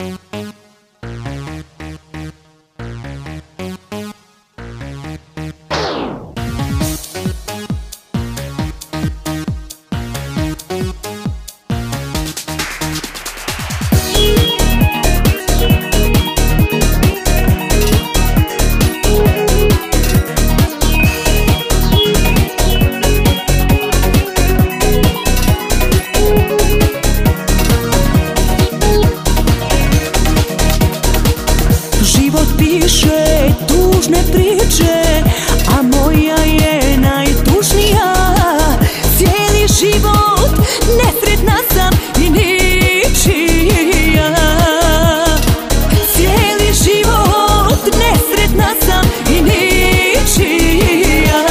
you piše tužne priče A moja je najtužnija. Cijeli život nesretna sam i ničija. Cijeli život nesretna sam i ničija.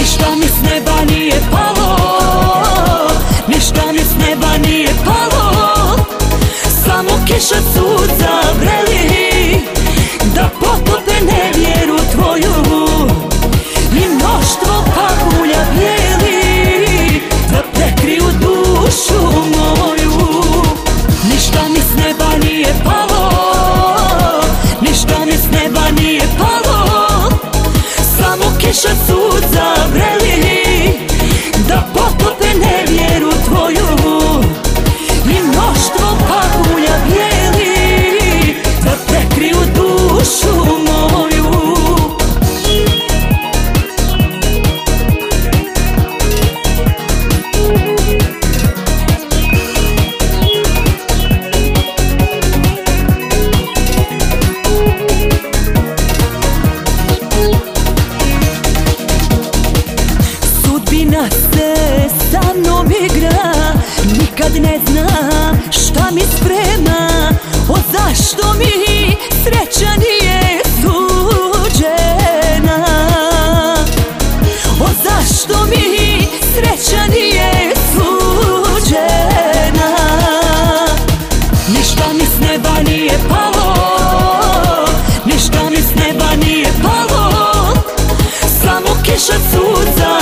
Ništa mi s neba nije palo Ništa mi s neba nije palo. Samo kiša nije palo Ništa ni s neba nije palo Samo kiša sud zavreli Da potope nevjeru tvoju da mi sprema O zašto mi sreća nije suđena? O zašto mi sreća nije suđena? Ništa mi s neba nije palo Ništa mi s neba nije palo Samo kiša cuca